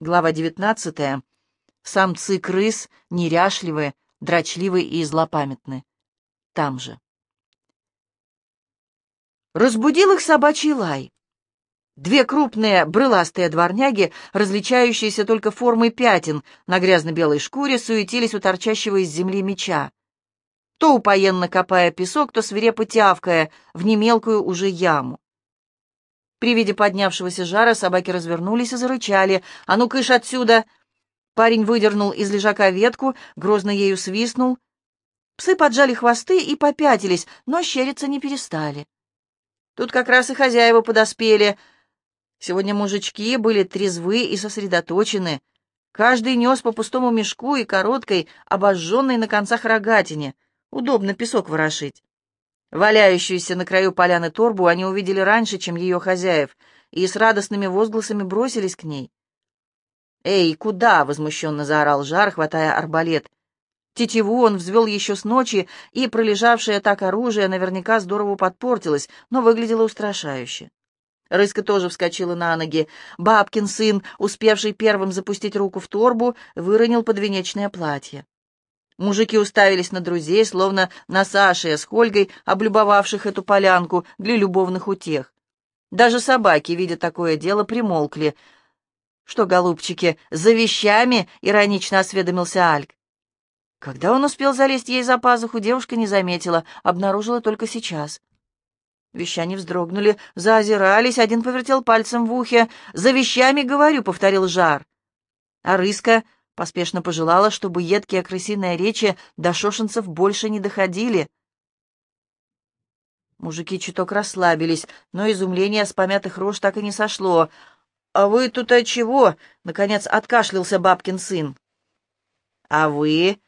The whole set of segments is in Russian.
Глава 19. Самцы крыс неряшливы, дрочливы и злопамятны. Там же. Разбудил их собачий лай. Две крупные брыластые дворняги, различающиеся только формой пятен на грязно-белой шкуре, суетились у торчащего из земли меча. То упоенно копая песок, то свирепо тявкая в немелкую уже яму. При виде поднявшегося жара собаки развернулись и зарычали. «А ну, кыш отсюда!» Парень выдернул из лежака ветку, грозно ею свистнул. Псы поджали хвосты и попятились, но щериться не перестали. Тут как раз и хозяева подоспели. Сегодня мужички были трезвы и сосредоточены. Каждый нес по пустому мешку и короткой, обожженной на концах рогатине. Удобно песок ворошить. Валяющуюся на краю поляны торбу они увидели раньше, чем ее хозяев, и с радостными возгласами бросились к ней. «Эй, куда?» — возмущенно заорал Жар, хватая арбалет. Тетиву он взвел еще с ночи, и пролежавшее так оружие наверняка здорово подпортилось, но выглядело устрашающе. Рыска тоже вскочила на ноги. Бабкин сын, успевший первым запустить руку в торбу, выронил подвенечное платье. Мужики уставились на друзей, словно на Саше с Хольгой, облюбовавших эту полянку для любовных утех. Даже собаки, видя такое дело, примолкли. «Что, голубчики, за вещами?» — иронично осведомился Альк. Когда он успел залезть ей за пазуху, девушка не заметила, обнаружила только сейчас. Вещане вздрогнули, заозирались, один повертел пальцем в ухе. «За вещами, говорю», — повторил Жар. А Рыска Поспешно пожелала, чтобы едкие крысиные речи до шошенцев больше не доходили. Мужики чуток расслабились, но изумление с помятых рож так и не сошло. «А вы тут от чего?» — наконец откашлялся бабкин сын. «А вы?»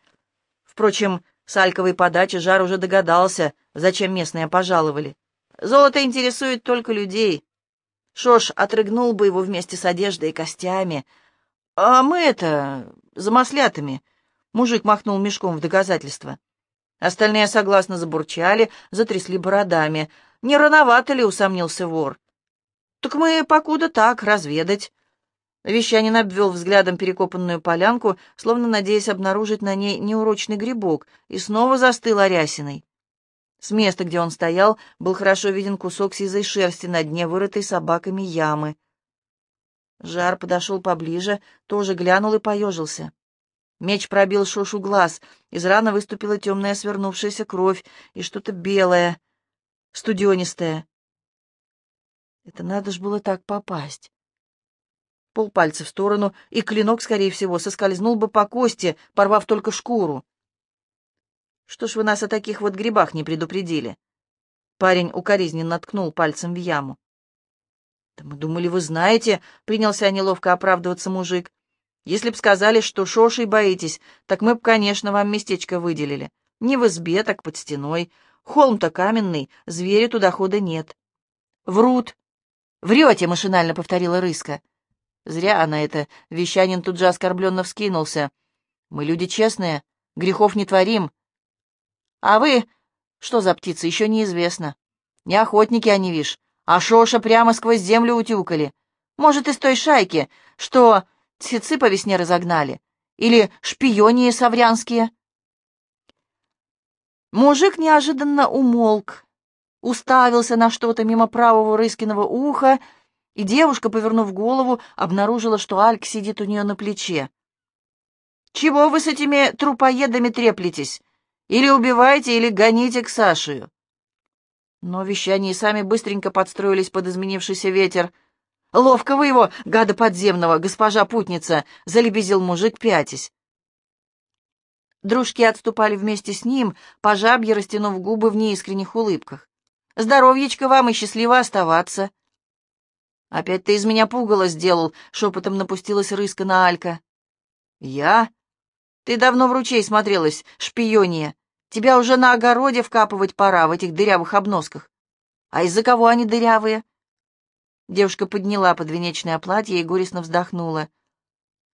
Впрочем, с альковой подачи Жар уже догадался, зачем местные пожаловали. «Золото интересует только людей. Шош отрыгнул бы его вместе с одеждой и костями». «А мы это... за маслятами», — мужик махнул мешком в доказательство. Остальные согласно забурчали, затрясли бородами. «Не рановато ли?» — усомнился вор. «Так мы покуда так, разведать». Вещанин обвел взглядом перекопанную полянку, словно надеясь обнаружить на ней неурочный грибок, и снова застыл Арясиной. С места, где он стоял, был хорошо виден кусок сизой шерсти на дне вырытой собаками ямы. Жар подошел поближе, тоже глянул и поежился. Меч пробил Шошу глаз, из раны выступила темная свернувшаяся кровь и что-то белое, студенистое. Это надо ж было так попасть. Полпальца в сторону, и клинок, скорее всего, соскользнул бы по кости, порвав только шкуру. Что ж вы нас о таких вот грибах не предупредили? Парень укоризненно ткнул пальцем в яму. «Да мы думали, вы знаете», — принялся неловко оправдываться мужик. «Если б сказали, что шошей боитесь, так мы б, конечно, вам местечко выделили. Не в избе, так под стеной. Холм-то каменный, зверя туда хода нет». «Врут». «Врете», — машинально повторила Рыска. Зря она это. Вещанин тут же оскорбленно вскинулся. «Мы люди честные, грехов не творим». «А вы...» «Что за птицы, еще неизвестно. Не охотники они, вишь, а Шоша прямо сквозь землю утюкали. Может, из той шайки, что цицы по весне разогнали? Или шпионии саврянские?» Мужик неожиданно умолк, уставился на что-то мимо правого Рыскиного уха, и девушка, повернув голову, обнаружила, что Альк сидит у нее на плече. «Чего вы с этими трупоедами треплетесь? Или убиваете, или гоните к Сашию?» Но вещане и сами быстренько подстроились под изменившийся ветер. «Ловко вы его, гада подземного, госпожа путница!» — залебезил мужик, пятясь. Дружки отступали вместе с ним, по жабье растянув губы в неискренних улыбках. «Здоровьечко вам и счастливо оставаться!» «Опять ты из меня пугало сделал», — шепотом напустилась рыска на Алька. «Я? Ты давно в ручей смотрелась, шпиония. Тебя уже на огороде вкапывать пора в этих дырявых обносках. А из-за кого они дырявые?» Девушка подняла подвенечное платье и горестно вздохнула.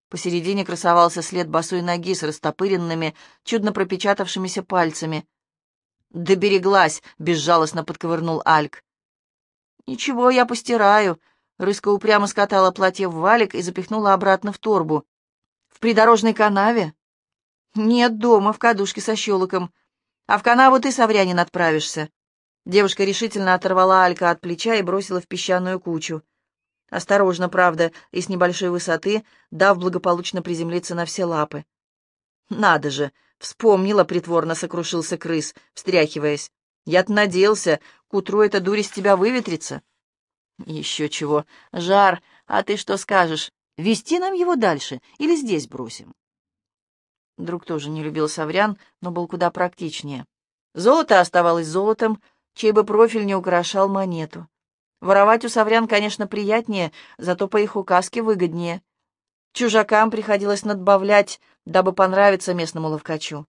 Посередине красовался след босой ноги с растопыренными, чудно пропечатавшимися пальцами. «Добереглась!» — безжалостно подковырнул Альк. «Ничего, я постираю», Рыска упрямо скатала платье в валик и запихнула обратно в торбу. «В придорожной канаве?» «Нет, дома, в кадушке со щелоком. А в канаву ты, Саврянин, отправишься». Девушка решительно оторвала Алька от плеча и бросила в песчаную кучу. Осторожно, правда, и с небольшой высоты, дав благополучно приземлиться на все лапы. «Надо же!» — вспомнила, притворно сокрушился крыс, встряхиваясь. «Я-то надеялся, к утру эта дурь из тебя выветрится». «Еще чего! Жар! А ты что скажешь? Вести нам его дальше или здесь бросим?» Друг тоже не любил Саврян, но был куда практичнее. Золото оставалось золотом, чей бы профиль не украшал монету. Воровать у саврян, конечно, приятнее, зато по их указке выгоднее. Чужакам приходилось надбавлять, дабы понравиться местному ловкачу.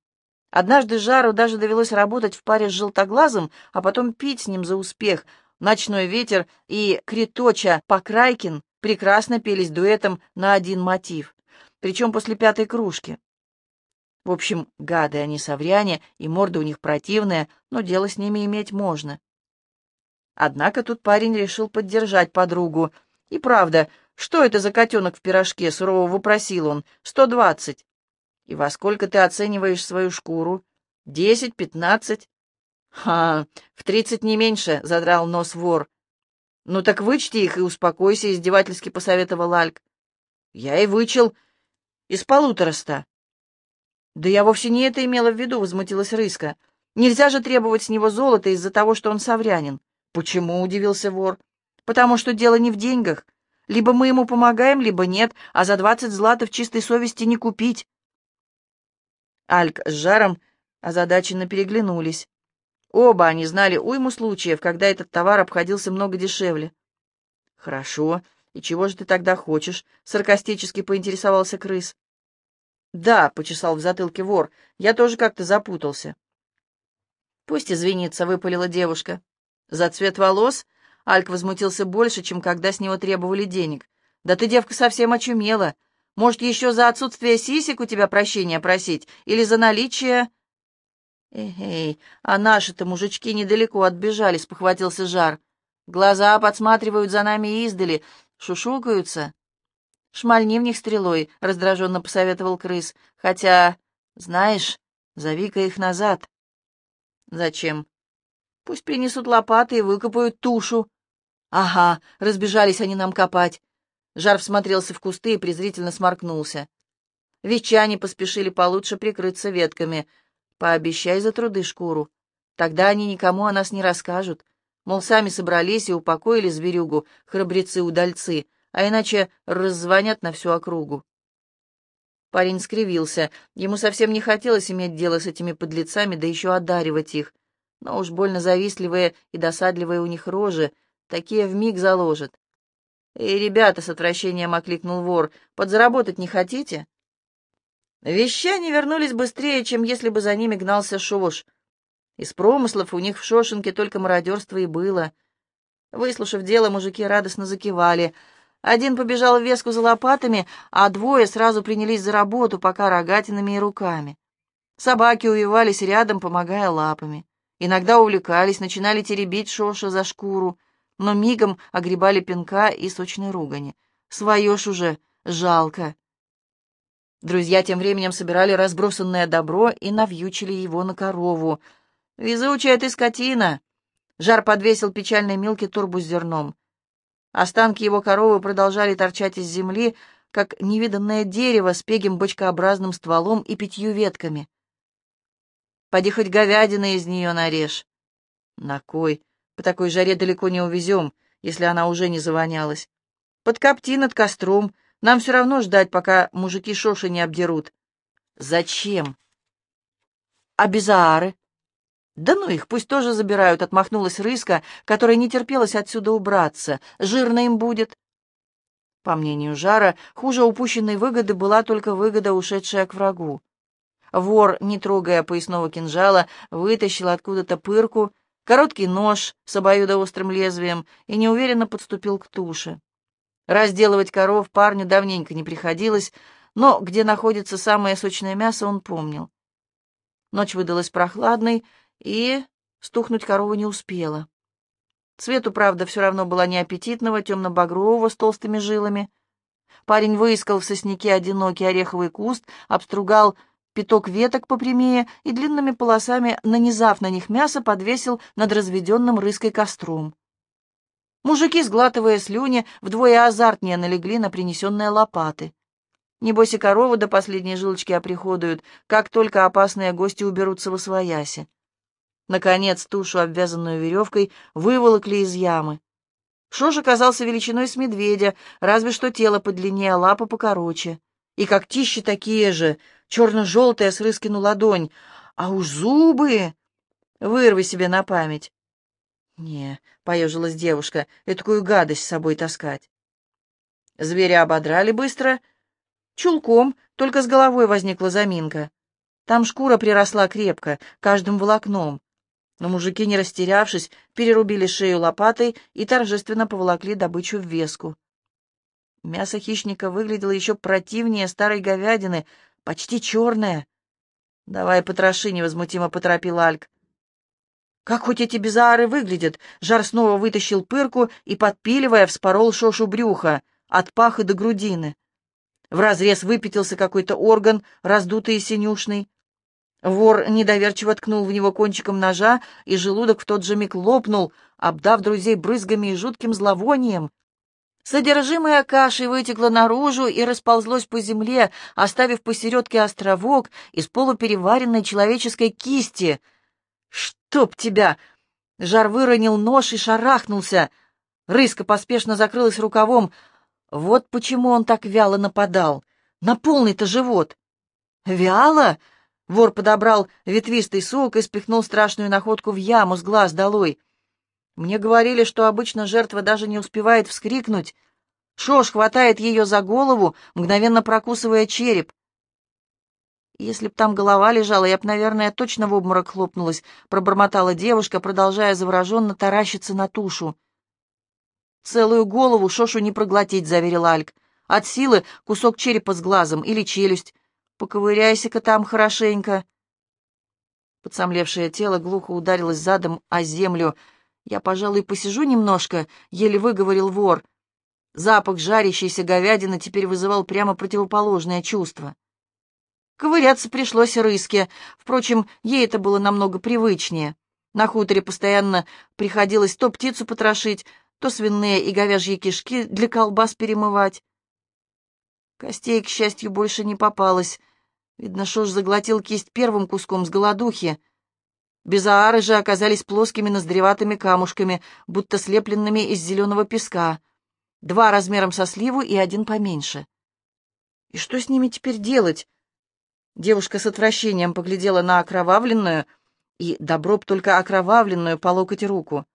Однажды Жару даже довелось работать в паре с желтоглазым, а потом пить с ним за успех. Ночной ветер и Криточа Покрайкин прекрасно пелись дуэтом на один мотив, причем после пятой кружки. В общем, гады они совряне, и морда у них противная, но дело с ними иметь можно. Однако тут парень решил поддержать подругу. И правда, что это за котенок в пирожке, сурово вопросил он. Сто двадцать. И во сколько ты оцениваешь свою шкуру? Десять, пятнадцать? Ха, в тридцать не меньше, задрал нос вор. Ну так вычти их и успокойся, издевательски посоветовал Альк. Я и вычел из полутораста. «Да я вовсе не это имела в виду», — возмутилась Рыска. «Нельзя же требовать с него золота из-за того, что он саврянин». «Почему?» — удивился вор. «Потому что дело не в деньгах. Либо мы ему помогаем, либо нет, а за двадцать златов чистой совести не купить». Альк с Жаром озадаченно переглянулись. Оба они знали уйму случаев, когда этот товар обходился много дешевле. «Хорошо. И чего же ты тогда хочешь?» — саркастически поинтересовался крыс. «Да», — почесал в затылке вор, — «я тоже как-то запутался». «Пусть извинится», — выпалила девушка. «За цвет волос?» — Альк возмутился больше, чем когда с него требовали денег. «Да ты, девка, совсем очумела. Может, еще за отсутствие сисек у тебя прощения просить? Или за наличие...» «Эй, а наши-то мужички недалеко отбежали», — спохватился Жар. «Глаза подсматривают за нами издали, шушукаются». «Шмальни в них стрелой», — раздраженно посоветовал крыс. «Хотя, знаешь, зови-ка их назад». «Зачем?» «Пусть принесут лопаты и выкопают тушу». «Ага, разбежались они нам копать». Жар всмотрелся в кусты и презрительно сморкнулся. Ветчане поспешили получше прикрыться ветками. «Пообещай за труды шкуру. Тогда они никому о нас не расскажут. Мол, сами собрались и упокоили зверюгу, храбрецы-удальцы, а иначе раззвонят на всю округу. Парень скривился. Ему совсем не хотелось иметь дело с этими подлецами, да еще одаривать их. Но уж больно завистливые и досадливые у них рожи, такие вмиг заложат. «Эй, ребята!» — с отвращением окликнул вор. «Подзаработать не хотите?» Вещане вернулись быстрее, чем если бы за ними гнался Шош. Из промыслов у них в Шошенке только мародерство и было. Выслушав дело, мужики радостно закивали — один побежал в веску за лопатами, а двое сразу принялись за работу, пока рогатинами и руками. Собаки увивались рядом, помогая лапами. Иногда увлекались, начинали теребить Шоша за шкуру, но мигом огребали пинка и сочной ругани. Свое ж уже жалко. Друзья тем временем собирали разбросанное добро и навьючили его на корову. «Везучая ты скотина!» Жар подвесил печальной Милке турбу с зерном. Останки его коровы продолжали торчать из земли, как невиданное дерево с пегим бочкообразным стволом и пятью ветками. Поди хоть говядина из нее нарежь. На кой? По такой жаре далеко не увезем, если она уже не завонялась. Подкопти над костром. Нам все равно ждать, пока мужики шоши не обдерут. Зачем? А безаары? «Да ну их, пусть тоже забирают», — отмахнулась Рыска, которая не терпелась отсюда убраться. «Жирно им будет». По мнению Жара, хуже упущенной выгоды была только выгода, ушедшая к врагу. Вор, не трогая поясного кинжала, вытащил откуда-то пырку, короткий нож с обоюдоострым лезвием и неуверенно подступил к туше. Разделывать коров парню давненько не приходилось, но где находится самое сочное мясо, он помнил. Ночь выдалась прохладной, и стухнуть корова не успела. Цвету, правда, все равно была неаппетитного, темно-багрового, с толстыми жилами. Парень выискал в сосняке одинокий ореховый куст, обстругал пяток веток попрямее и длинными полосами, нанизав на них мясо, подвесил над разведенным рыской костром. Мужики, сглатывая слюни, вдвое азартнее налегли на принесенные лопаты. Небось и корову до последней жилочки оприходуют, как только опасные гости уберутся во свояси. Наконец тушу, обвязанную веревкой, выволокли из ямы. Шош оказался величиной с медведя, разве что тело подлиннее, а лапа покороче. И когтищи такие же, черно-желтые с рыскину ладонь. А уж зубы! Вырви себе на память. «Не», — поежилась девушка, — «этакую гадость с собой таскать». Зверя ободрали быстро. Чулком, только с головой возникла заминка. Там шкура приросла крепко, каждым волокном. Но мужики, не растерявшись, перерубили шею лопатой и торжественно поволокли добычу в веску. Мясо хищника выглядело еще противнее старой говядины, почти черное. «Давай потроши», — невозмутимо поторопил Альк. Как хоть эти бизары выглядят? Жар снова вытащил пырку и, подпиливая, вспорол шошу брюха от паха до грудины. В разрез выпятился какой-то орган, раздутый и синюшный. Вор недоверчиво ткнул в него кончиком ножа, и желудок в тот же миг лопнул, обдав друзей брызгами и жутким зловонием. Содержимое каши вытекло наружу и расползлось по земле, оставив посередке островок из полупереваренной человеческой кисти — «Чтоб тебя!» Жар выронил нож и шарахнулся. Рыска поспешно закрылась рукавом. Вот почему он так вяло нападал. На полный-то живот. «Вяло?» Вор подобрал ветвистый сок и спихнул страшную находку в яму с глаз долой. Мне говорили, что обычно жертва даже не успевает вскрикнуть. Шош хватает ее за голову, мгновенно прокусывая череп. «Если б там голова лежала, я б, наверное, точно в обморок хлопнулась», — пробормотала девушка, продолжая завороженно таращиться на тушу. «Целую голову Шошу не проглотить», — заверил Альк. «От силы кусок черепа с глазом или челюсть. Поковыряйся-ка там хорошенько». Подсомлевшее тело глухо ударилось задом о землю. «Я, пожалуй, посижу немножко», — еле выговорил вор. Запах жарящейся говядины теперь вызывал прямо противоположное чувство. Ковыряться пришлось рыске. Впрочем, ей это было намного привычнее. На хуторе постоянно приходилось то птицу потрошить, то свиные и говяжьи кишки для колбас перемывать. Костей, к счастью, больше не попалось. Видно, Шош заглотил кисть первым куском с голодухи. Безаары же оказались плоскими ноздреватыми камушками, будто слепленными из зеленого песка. Два размером со сливу и один поменьше. И что с ними теперь делать? Девушка с отвращением поглядела на окровавленную, и добро б только окровавленную по локоть руку.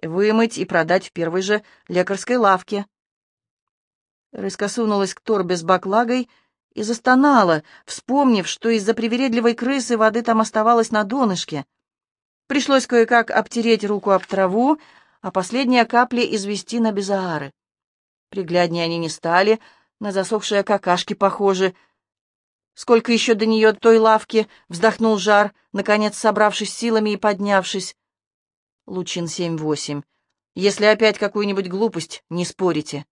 Вымыть и продать в первой же лекарской лавке. Рыска сунулась к торбе с баклагой и застонала, вспомнив, что из-за привередливой крысы воды там оставалось на донышке. Пришлось кое-как обтереть руку об траву, а последние капли извести на безаары. Пригляднее они не стали, на засохшие какашки похожи — Сколько еще до нее той лавки? Вздохнул жар, наконец собравшись силами и поднявшись. Лучин семь-восемь. Если опять какую-нибудь глупость, не спорите.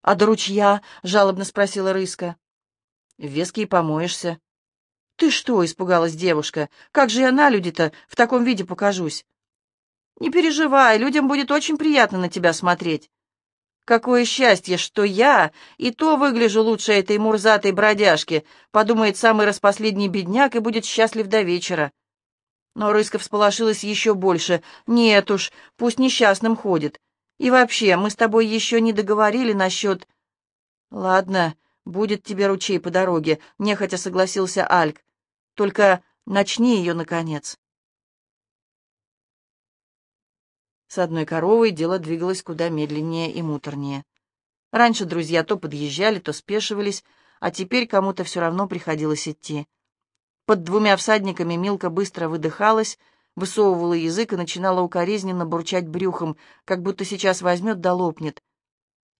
А до ручья? жалобно спросила Рыска. В веске и помоешься. Ты что? испугалась девушка. Как же я на люди-то в таком виде покажусь? Не переживай, людям будет очень приятно на тебя смотреть. Какое счастье, что я и то выгляжу лучше этой мурзатой бродяжки, подумает самый распоследний бедняк и будет счастлив до вечера. Но Рыска всполошилась еще больше. Нет уж, пусть несчастным ходит. И вообще, мы с тобой еще не договорили насчет... Ладно, будет тебе ручей по дороге, нехотя согласился Альк. Только начни ее, наконец. С одной коровой дело двигалось куда медленнее и муторнее. Раньше друзья то подъезжали, то спешивались, а теперь кому-то все равно приходилось идти. Под двумя всадниками Милка быстро выдыхалась, высовывала язык и начинала укоризненно бурчать брюхом, как будто сейчас возьмет да лопнет.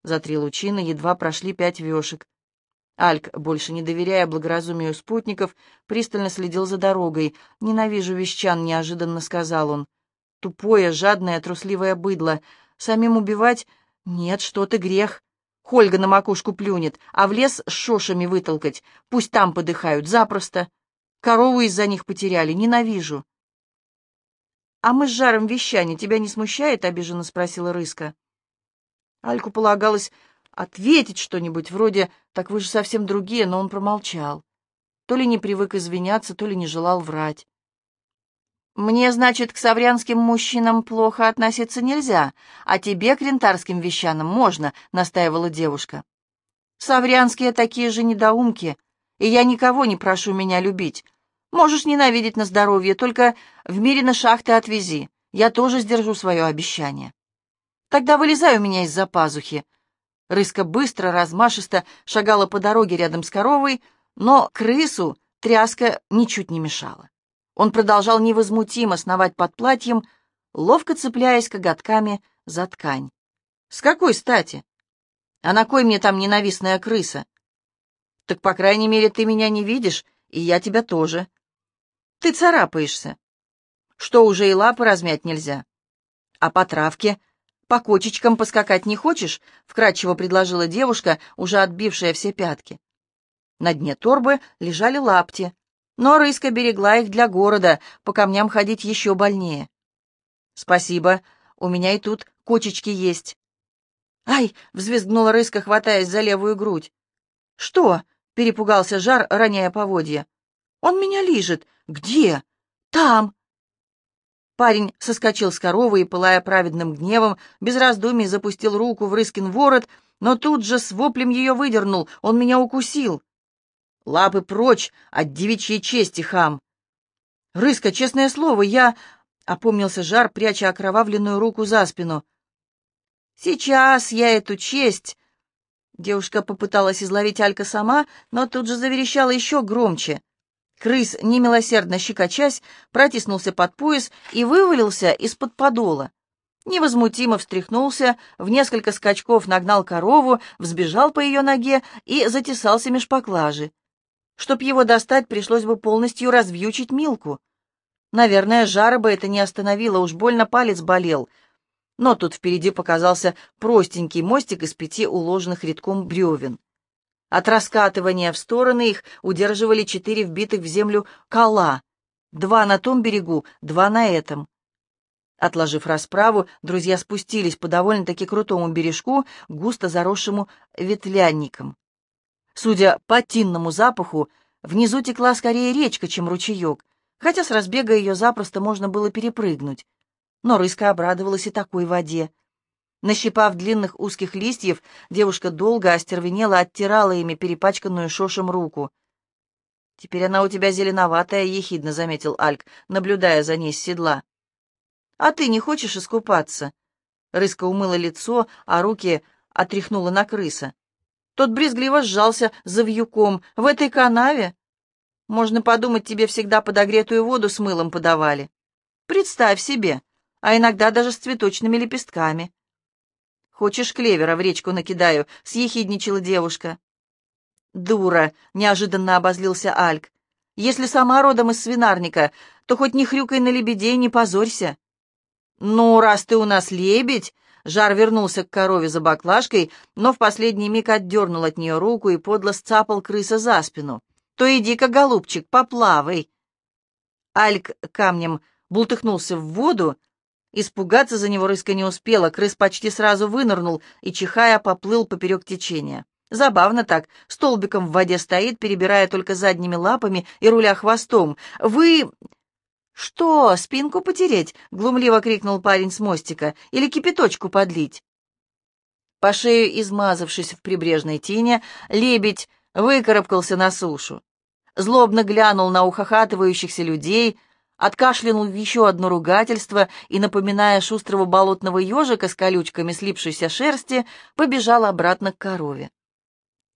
За три лучины едва прошли пять вешек. Альк, больше не доверяя благоразумию спутников, пристально следил за дорогой. «Ненавижу вещан», — неожиданно сказал он. Тупое, жадное, трусливое быдло. Самим убивать? Нет, что ты, грех. Хольга на макушку плюнет, а в лес с шошами вытолкать. Пусть там подыхают, запросто. Корову из-за них потеряли, ненавижу. «А мы с жаром вещане тебя не смущает?» — обиженно спросила Рыска. Альку полагалось ответить что-нибудь вроде «так вы же совсем другие», но он промолчал. То ли не привык извиняться, то ли не желал врать. «Мне, значит, к саврянским мужчинам плохо относиться нельзя, а тебе, к рентарским вещанам, можно», — настаивала девушка. «Саврянские такие же недоумки, и я никого не прошу меня любить. Можешь ненавидеть на здоровье, только в мире на шахты отвези. Я тоже сдержу свое обещание. Тогда вылезай у меня из-за пазухи. Рыска быстро, размашисто шагала по дороге рядом с коровой, но крысу тряска ничуть не мешала. Он продолжал невозмутимо сновать под платьем, ловко цепляясь коготками за ткань. «С какой стати? А на кой мне там ненавистная крыса? Так, по крайней мере, ты меня не видишь, и я тебя тоже. Ты царапаешься. Что уже и лапы размять нельзя. А по травке, по кочечкам поскакать не хочешь? Вкратчиво предложила девушка, уже отбившая все пятки. На дне торбы лежали лапти, но рыска берегла их для города, по камням ходить еще больнее. «Спасибо, у меня и тут кочечки есть». «Ай!» — взвизгнула рыска, хватаясь за левую грудь. «Что?» — перепугался жар, роняя поводья. «Он меня лижет. Где? Там!» Парень соскочил с коровы и, пылая праведным гневом, без раздумий запустил руку в Рыскин ворот, но тут же с воплем ее выдернул. Он меня укусил. «Лапы прочь от девичьей чести, хам!» «Рыска, честное слово, я...» — опомнился Жар, пряча окровавленную руку за спину. «Сейчас я эту честь...» Девушка попыталась изловить Алька сама, но тут же заверещала еще громче. Крыс, немилосердно щекочась, протиснулся под пояс и вывалился из-под подола. Невозмутимо встряхнулся, в несколько скачков нагнал корову, взбежал по ее ноге и затесался меж поклажи. Чтоб его достать, пришлось бы полностью развьючить Милку. Наверное, жара бы это не остановило, уж больно палец болел. Но тут впереди показался простенький мостик из пяти уложенных редком бревен. От раскатывания в стороны их удерживали четыре вбитых в землю кола, два на том берегу, два на этом. Отложив расправу, друзья спустились по довольно-таки крутому бережку, густо заросшему ветлянником. Судя по тинному запаху, внизу текла скорее речка, чем ручеек, хотя с разбега ее запросто можно было перепрыгнуть. Но Рыска обрадовалась и такой воде. Нащипав длинных узких листьев, девушка долго остервенела, оттирала ими перепачканную шошем руку. «Теперь она у тебя зеленоватая», — ехидно заметил Альк, наблюдая за ней с седла. «А ты не хочешь искупаться?» Рыска умыла лицо, а руки отряхнула на крыса. Тот брезгливо сжался за вьюком. «В этой канаве?» «Можно подумать, тебе всегда подогретую воду с мылом подавали. Представь себе, а иногда даже с цветочными лепестками». «Хочешь клевера в речку накидаю?» — съехидничала девушка. «Дура!» — неожиданно обозлился Альк. «Если сама родом из свинарника, то хоть не хрюкай на лебедей, не позорься». «Ну, раз ты у нас лебедь...» Жар вернулся к корове за баклажкой, но в последний миг отдернул от нее руку и подло сцапал крыса за спину. «То иди-ка, голубчик, поплавай!» Альк камнем бултыхнулся в воду, Испугаться за него рыска не успела, крыс почти сразу вынырнул и, чихая, поплыл поперек течения. Забавно так, столбиком в воде стоит, перебирая только задними лапами и руля хвостом. «Вы...» «Что, спинку потереть?» — глумливо крикнул парень с мостика. «Или кипяточку подлить?» По шею, измазавшись в прибрежной тине, лебедь выкарабкался на сушу. Злобно глянул на ухахатывающихся людей, откашлянул еще одно ругательство и, напоминая шустрого болотного ежика с колючками слипшейся шерсти, побежал обратно к корове.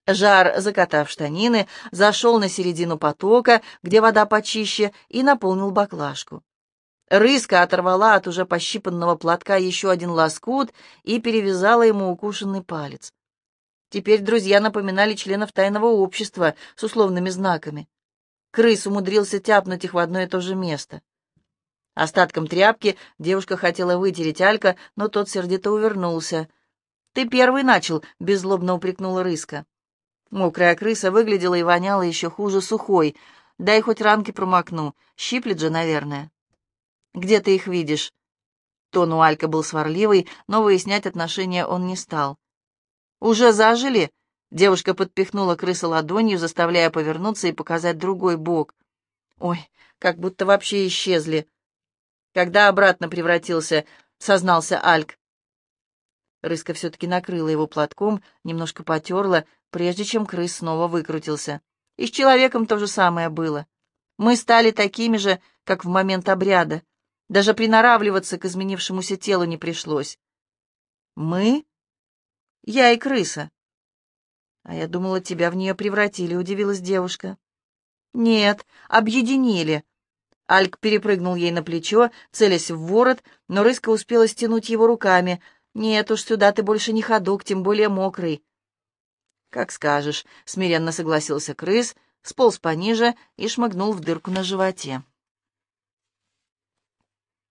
Жар, закатав штанины, зашел на середину потока, где вода почище, и наполнил баклажку. Рыска оторвала от уже пощипанного платка еще один лоскут и перевязала ему укушенный палец. Теперь друзья напоминали членов тайного общества с условными знаками. Крыс умудрился тяпнуть их в одно и то же место. Остатком тряпки девушка хотела вытереть Алька, но тот сердито увернулся. «Ты первый начал», — беззлобно упрекнула рыска. Мокрая крыса выглядела и воняла еще хуже сухой. Дай хоть ранки промокну. Щиплет же, наверное. «Где ты их видишь?» Тон у Алька был сварливый, но выяснять отношения он не стал. «Уже зажили?» Девушка подпихнула крысу ладонью, заставляя повернуться и показать другой бок. «Ой, как будто вообще исчезли!» «Когда обратно превратился?» — сознался Альк. Рыска все-таки накрыла его платком, немножко потерла, прежде чем крыс снова выкрутился. И с человеком то же самое было. Мы стали такими же, как в момент обряда. Даже приноравливаться к изменившемуся телу не пришлось. Мы? Я и крыса. А я думала, тебя в нее превратили, удивилась девушка. Нет, объединили. Альк перепрыгнул ей на плечо, целясь в ворот, но рыска успела стянуть его руками. Нет уж, сюда ты больше не ходок, тем более мокрый. «Как скажешь», — смиренно согласился крыс, сполз пониже и шмыгнул в дырку на животе.